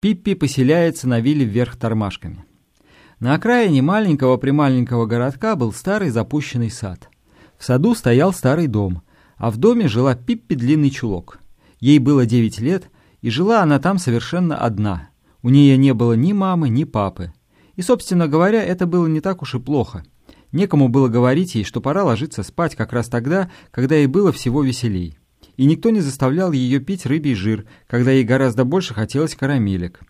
Пиппи поселяется на вилле вверх тормашками. На окраине маленького-прималенького городка был старый запущенный сад. В саду стоял старый дом, а в доме жила Пиппи Длинный Чулок. Ей было 9 лет, и жила она там совершенно одна. У нее не было ни мамы, ни папы. И, собственно говоря, это было не так уж и плохо. Некому было говорить ей, что пора ложиться спать как раз тогда, когда ей было всего веселей и никто не заставлял ее пить рыбий жир, когда ей гораздо больше хотелось карамелек.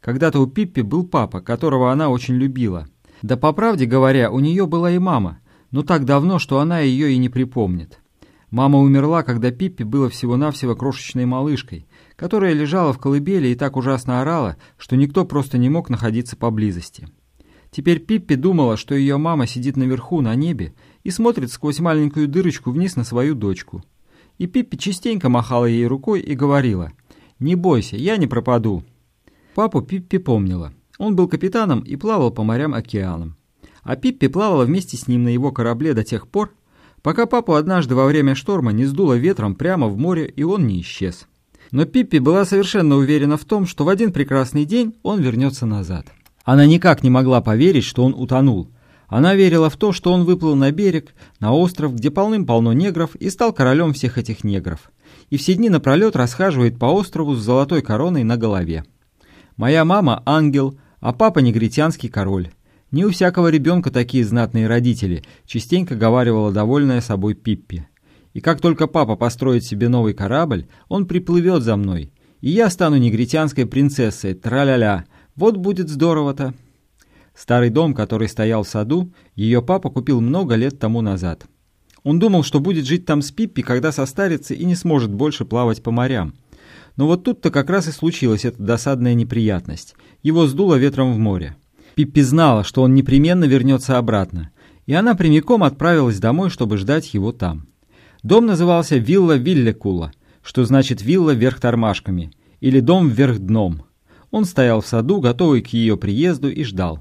Когда-то у Пиппи был папа, которого она очень любила. Да по правде говоря, у нее была и мама, но так давно, что она ее и не припомнит. Мама умерла, когда Пиппи было всего-навсего крошечной малышкой, которая лежала в колыбели и так ужасно орала, что никто просто не мог находиться поблизости. Теперь Пиппи думала, что ее мама сидит наверху на небе и смотрит сквозь маленькую дырочку вниз на свою дочку – и Пиппи частенько махала ей рукой и говорила «Не бойся, я не пропаду». Папу Пиппи помнила. Он был капитаном и плавал по морям-океанам. А Пиппи плавала вместе с ним на его корабле до тех пор, пока папу однажды во время шторма не сдуло ветром прямо в море, и он не исчез. Но Пиппи была совершенно уверена в том, что в один прекрасный день он вернется назад. Она никак не могла поверить, что он утонул, она верила в то, что он выплыл на берег, на остров, где полным-полно негров, и стал королем всех этих негров. И все дни напролет расхаживает по острову с золотой короной на голове. Моя мама – ангел, а папа – негритянский король. Не у всякого ребенка такие знатные родители, частенько говаривала довольная собой Пиппи. И как только папа построит себе новый корабль, он приплывет за мной. И я стану негритянской принцессой, тра-ля-ля. Вот будет здорово-то. Старый дом, который стоял в саду, ее папа купил много лет тому назад. Он думал, что будет жить там с Пиппи, когда состарится и не сможет больше плавать по морям. Но вот тут-то как раз и случилась эта досадная неприятность. Его сдуло ветром в море. Пиппи знала, что он непременно вернется обратно, и она прямиком отправилась домой, чтобы ждать его там. Дом назывался «Вилла Виллекула», что значит «Вилла вверх тормашками» или «Дом вверх дном». Он стоял в саду, готовый к ее приезду, и ждал.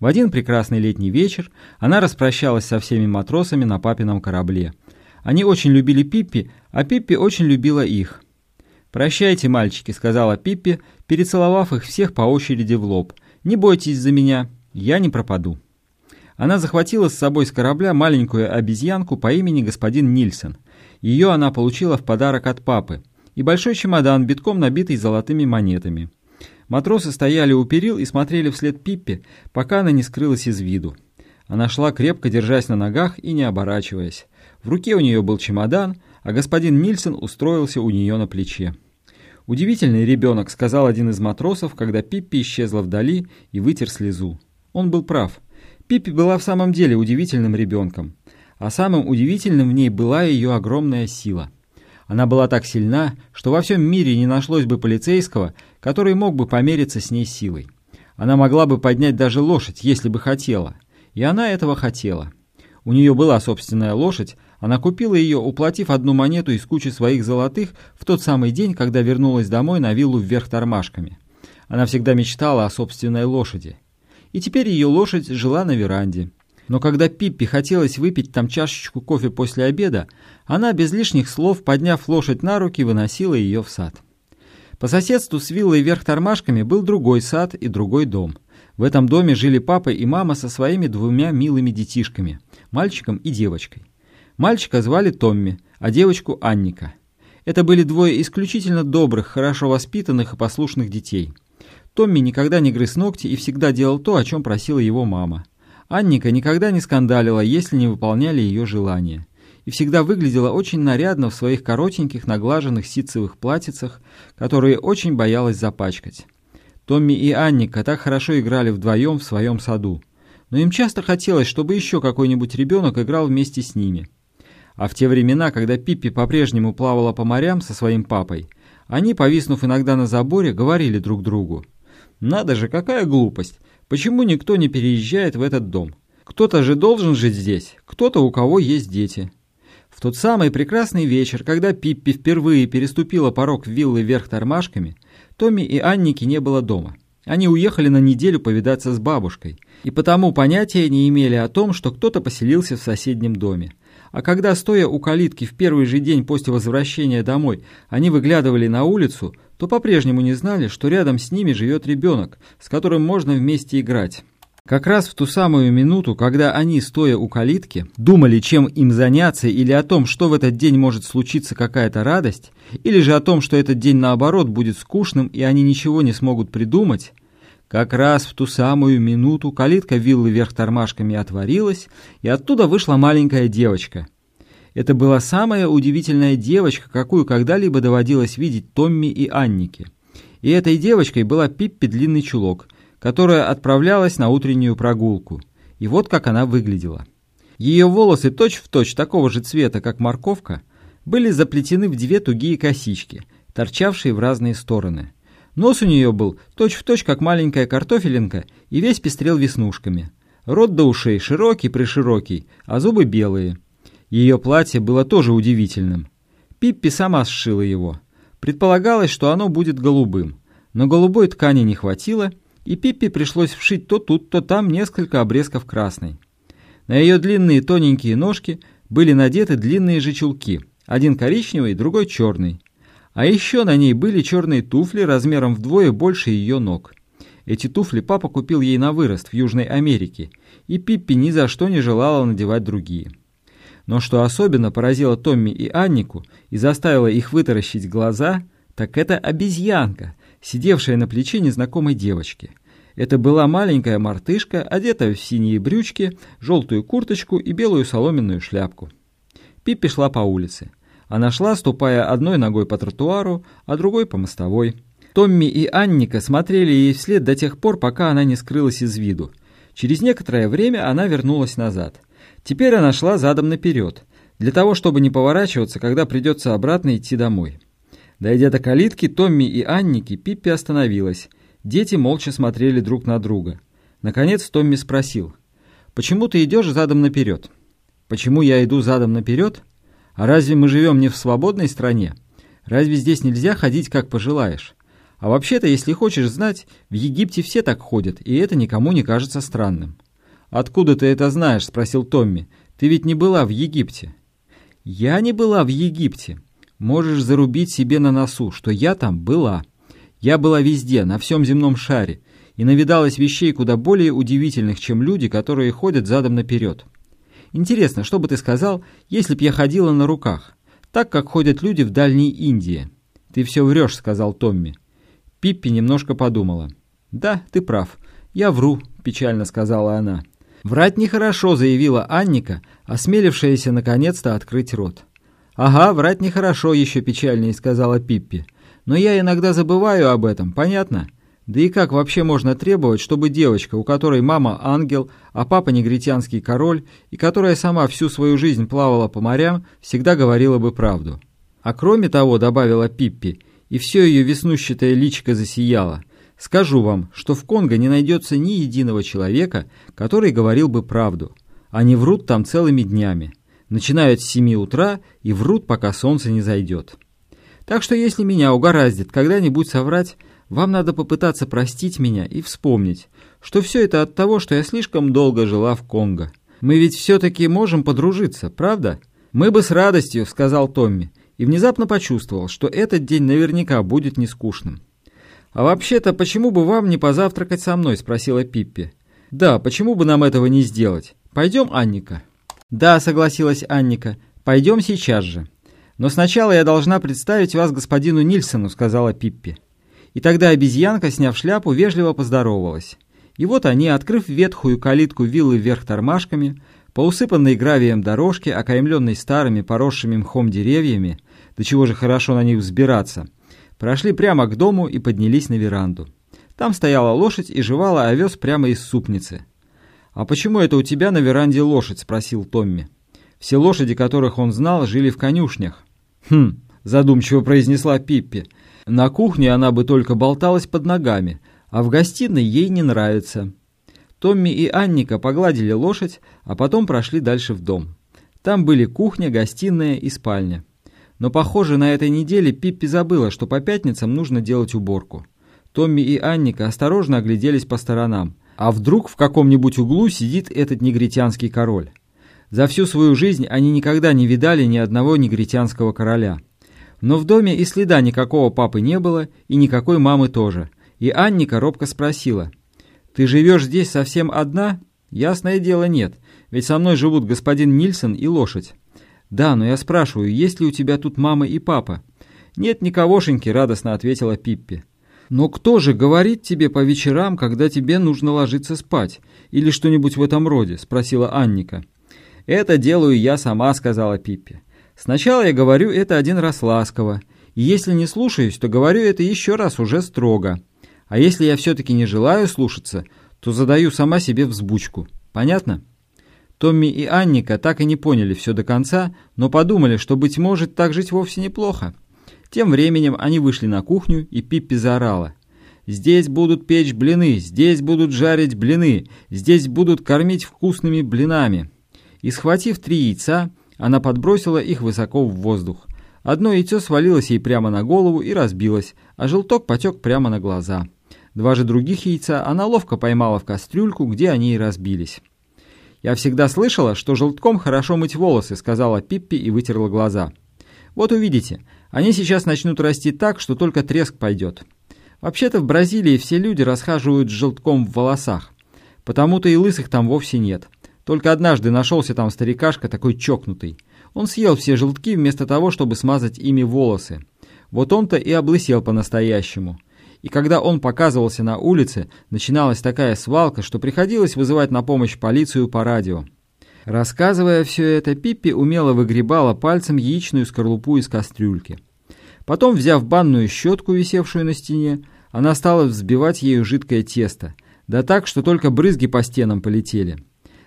В один прекрасный летний вечер она распрощалась со всеми матросами на папином корабле. Они очень любили Пиппи, а Пиппи очень любила их. «Прощайте, мальчики», — сказала Пиппи, перецеловав их всех по очереди в лоб. «Не бойтесь за меня, я не пропаду». Она захватила с собой с корабля маленькую обезьянку по имени господин Нильсон. Ее она получила в подарок от папы. И большой чемодан, битком набитый золотыми монетами. Матросы стояли у перил и смотрели вслед Пиппе, пока она не скрылась из виду. Она шла крепко, держась на ногах и не оборачиваясь. В руке у нее был чемодан, а господин Нильсон устроился у нее на плече. «Удивительный ребенок», — сказал один из матросов, когда Пиппи исчезла вдали и вытер слезу. Он был прав. Пиппи была в самом деле удивительным ребенком. А самым удивительным в ней была ее огромная сила. Она была так сильна, что во всем мире не нашлось бы полицейского, который мог бы помериться с ней силой. Она могла бы поднять даже лошадь, если бы хотела. И она этого хотела. У нее была собственная лошадь, она купила ее, уплатив одну монету из кучи своих золотых в тот самый день, когда вернулась домой на виллу вверх тормашками. Она всегда мечтала о собственной лошади. И теперь ее лошадь жила на веранде. Но когда Пиппи хотелось выпить там чашечку кофе после обеда, она без лишних слов, подняв лошадь на руки, выносила ее в сад. По соседству с виллой вверх тормашками был другой сад и другой дом. В этом доме жили папа и мама со своими двумя милыми детишками, мальчиком и девочкой. Мальчика звали Томми, а девочку Анника. Это были двое исключительно добрых, хорошо воспитанных и послушных детей. Томми никогда не грыз ногти и всегда делал то, о чем просила его мама. Анника никогда не скандалила, если не выполняли ее желания. И всегда выглядела очень нарядно в своих коротеньких наглаженных ситцевых платьицах, которые очень боялась запачкать. Томми и Анника так хорошо играли вдвоем в своем саду. Но им часто хотелось, чтобы еще какой-нибудь ребенок играл вместе с ними. А в те времена, когда Пиппи по-прежнему плавала по морям со своим папой, они, повиснув иногда на заборе, говорили друг другу. «Надо же, какая глупость! Почему никто не переезжает в этот дом? Кто-то же должен жить здесь, кто-то у кого есть дети. В тот самый прекрасный вечер, когда Пиппи впервые переступила порог виллы вверх тормашками, Томми и Анники не было дома. Они уехали на неделю повидаться с бабушкой, и потому понятия не имели о том, что кто-то поселился в соседнем доме. А когда, стоя у калитки в первый же день после возвращения домой, они выглядывали на улицу, то по-прежнему не знали, что рядом с ними живет ребенок, с которым можно вместе играть. Как раз в ту самую минуту, когда они, стоя у калитки, думали, чем им заняться, или о том, что в этот день может случиться какая-то радость, или же о том, что этот день, наоборот, будет скучным, и они ничего не смогут придумать, как раз в ту самую минуту калитка виллы вверх тормашками отворилась, и оттуда вышла маленькая девочка. Это была самая удивительная девочка, какую когда-либо доводилось видеть Томми и Аннике. И этой девочкой была Пиппи Длинный Чулок – которая отправлялась на утреннюю прогулку. И вот как она выглядела. Ее волосы точь-в-точь точь такого же цвета, как морковка, были заплетены в две тугие косички, торчавшие в разные стороны. Нос у нее был точь-в-точь, точь, как маленькая картофелинка, и весь пестрел веснушками. Рот до ушей широкий-приширокий, а зубы белые. Ее платье было тоже удивительным. Пиппи сама сшила его. Предполагалось, что оно будет голубым, но голубой ткани не хватило, и Пиппи пришлось вшить то тут, то там несколько обрезков красной. На ее длинные тоненькие ножки были надеты длинные же чулки, один коричневый, другой черный. А еще на ней были черные туфли размером вдвое больше ее ног. Эти туфли папа купил ей на вырост в Южной Америке, и Пиппи ни за что не желала надевать другие. Но что особенно поразило Томми и Аннику и заставило их вытаращить глаза, так это обезьянка, сидевшая на плече незнакомой девочки. Это была маленькая мартышка, одетая в синие брючки, желтую курточку и белую соломенную шляпку. Пиппи шла по улице. Она шла, ступая одной ногой по тротуару, а другой по мостовой. Томми и Анника смотрели ей вслед до тех пор, пока она не скрылась из виду. Через некоторое время она вернулась назад. Теперь она шла задом наперед, для того, чтобы не поворачиваться, когда придется обратно идти домой. Дойдя до калитки Томми и Анники, Пиппи остановилась. Дети молча смотрели друг на друга. Наконец Томми спросил. «Почему ты идешь задом наперед?» «Почему я иду задом наперед? А разве мы живем не в свободной стране? Разве здесь нельзя ходить, как пожелаешь? А вообще-то, если хочешь знать, в Египте все так ходят, и это никому не кажется странным». «Откуда ты это знаешь?» — спросил Томми. «Ты ведь не была в Египте». «Я не была в Египте. Можешь зарубить себе на носу, что я там была. Я была везде, на всем земном шаре, и навидалась вещей куда более удивительных, чем люди, которые ходят задом наперед. Интересно, что бы ты сказал, если б я ходила на руках, так, как ходят люди в Дальней Индии? Ты все врешь, сказал Томми. Пиппи немножко подумала. Да, ты прав. Я вру, печально сказала она. Врать нехорошо, заявила Анника, осмелившаяся наконец-то открыть рот. «Ага, врать нехорошо еще печальнее», — сказала Пиппи. «Но я иногда забываю об этом, понятно? Да и как вообще можно требовать, чтобы девочка, у которой мама ангел, а папа негритянский король, и которая сама всю свою жизнь плавала по морям, всегда говорила бы правду?» «А кроме того», — добавила Пиппи, и все ее веснущатое личико засияло, «скажу вам, что в Конго не найдется ни единого человека, который говорил бы правду. Они врут там целыми днями» начинают с 7 утра и врут, пока солнце не зайдет. Так что если меня угораздит когда-нибудь соврать, вам надо попытаться простить меня и вспомнить, что все это от того, что я слишком долго жила в Конго. Мы ведь все-таки можем подружиться, правда? Мы бы с радостью, сказал Томми, и внезапно почувствовал, что этот день наверняка будет нескучным. «А вообще-то, почему бы вам не позавтракать со мной?» – спросила Пиппи. «Да, почему бы нам этого не сделать? Пойдем, Анника?» «Да», — согласилась Анника, — «пойдем сейчас же». «Но сначала я должна представить вас господину Нильсону», — сказала Пиппи. И тогда обезьянка, сняв шляпу, вежливо поздоровалась. И вот они, открыв ветхую калитку виллы вверх тормашками, по усыпанной гравием дорожке, окаймленной старыми поросшими мхом деревьями, до чего же хорошо на них взбираться, прошли прямо к дому и поднялись на веранду. Там стояла лошадь и жевала овес прямо из супницы. «А почему это у тебя на веранде лошадь?» — спросил Томми. Все лошади, которых он знал, жили в конюшнях. «Хм», — задумчиво произнесла Пиппи. «На кухне она бы только болталась под ногами, а в гостиной ей не нравится». Томми и Анника погладили лошадь, а потом прошли дальше в дом. Там были кухня, гостиная и спальня. Но, похоже, на этой неделе Пиппи забыла, что по пятницам нужно делать уборку. Томми и Анника осторожно огляделись по сторонам. А вдруг в каком-нибудь углу сидит этот негритянский король? За всю свою жизнь они никогда не видали ни одного негритянского короля. Но в доме и следа никакого папы не было, и никакой мамы тоже. И Анника робко спросила, «Ты живешь здесь совсем одна?» «Ясное дело, нет, ведь со мной живут господин Нильсон и лошадь». «Да, но я спрашиваю, есть ли у тебя тут мама и папа?» «Нет никогошеньки», — радостно ответила Пиппи. «Но кто же говорит тебе по вечерам, когда тебе нужно ложиться спать? Или что-нибудь в этом роде?» — спросила Анника. «Это делаю я сама», — сказала Пиппи. «Сначала я говорю это один раз ласково, и если не слушаюсь, то говорю это еще раз уже строго. А если я все-таки не желаю слушаться, то задаю сама себе взбучку. Понятно?» Томми и Анника так и не поняли все до конца, но подумали, что, быть может, так жить вовсе неплохо. Тем временем они вышли на кухню, и Пиппи заорала. «Здесь будут печь блины, здесь будут жарить блины, здесь будут кормить вкусными блинами». И, схватив три яйца, она подбросила их высоко в воздух. Одно яйцо свалилось ей прямо на голову и разбилось, а желток потек прямо на глаза. Два же других яйца она ловко поймала в кастрюльку, где они и разбились. «Я всегда слышала, что желтком хорошо мыть волосы», — сказала Пиппи и вытерла глаза. «Вот увидите, они сейчас начнут расти так, что только треск пойдет. Вообще-то в Бразилии все люди расхаживают с желтком в волосах. Потому-то и лысых там вовсе нет. Только однажды нашелся там старикашка такой чокнутый. Он съел все желтки вместо того, чтобы смазать ими волосы. Вот он-то и облысел по-настоящему. И когда он показывался на улице, начиналась такая свалка, что приходилось вызывать на помощь полицию по радио. Рассказывая все это, Пиппи умело выгребала пальцем яичную скорлупу из кастрюльки. Потом, взяв банную щетку, висевшую на стене, она стала взбивать ею жидкое тесто, да так, что только брызги по стенам полетели.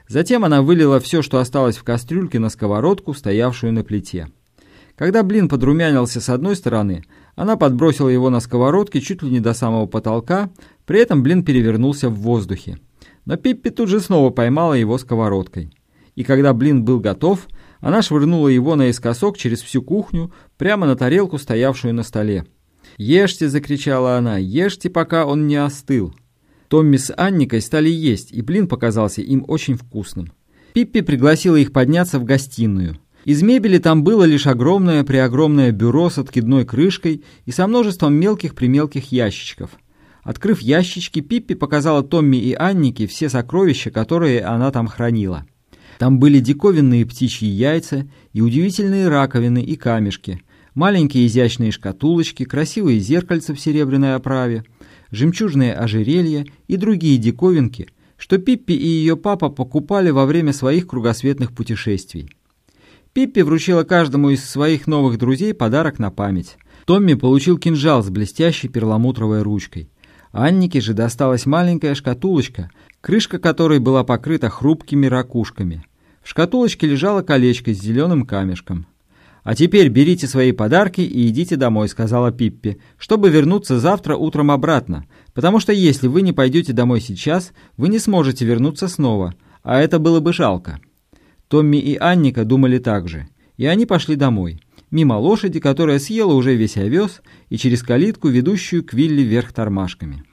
Затем она вылила все, что осталось в кастрюльке, на сковородку, стоявшую на плите. Когда блин подрумянился с одной стороны, она подбросила его на сковородке чуть ли не до самого потолка, при этом блин перевернулся в воздухе. Но Пиппи тут же снова поймала его сковородкой и когда блин был готов, она швырнула его наискосок через всю кухню, прямо на тарелку, стоявшую на столе. «Ешьте!» — закричала она. «Ешьте, пока он не остыл!» Томми с Анникой стали есть, и блин показался им очень вкусным. Пиппи пригласила их подняться в гостиную. Из мебели там было лишь огромное-преогромное бюро с откидной крышкой и со множеством мелких-примелких ящичков. Открыв ящички, Пиппи показала Томми и Аннике все сокровища, которые она там хранила. Там были диковинные птичьи яйца и удивительные раковины и камешки, маленькие изящные шкатулочки, красивые зеркальца в серебряной оправе, жемчужные ожерелья и другие диковинки, что Пиппи и ее папа покупали во время своих кругосветных путешествий. Пиппи вручила каждому из своих новых друзей подарок на память. Томми получил кинжал с блестящей перламутровой ручкой. Аннике же досталась маленькая шкатулочка, крышка которой была покрыта хрупкими ракушками. В шкатулочке лежало колечко с зеленым камешком. «А теперь берите свои подарки и идите домой», — сказала Пиппи, «чтобы вернуться завтра утром обратно, потому что если вы не пойдете домой сейчас, вы не сможете вернуться снова, а это было бы жалко». Томми и Анника думали так же, и они пошли домой, мимо лошади, которая съела уже весь овес, и через калитку, ведущую к вилле вверх тормашками.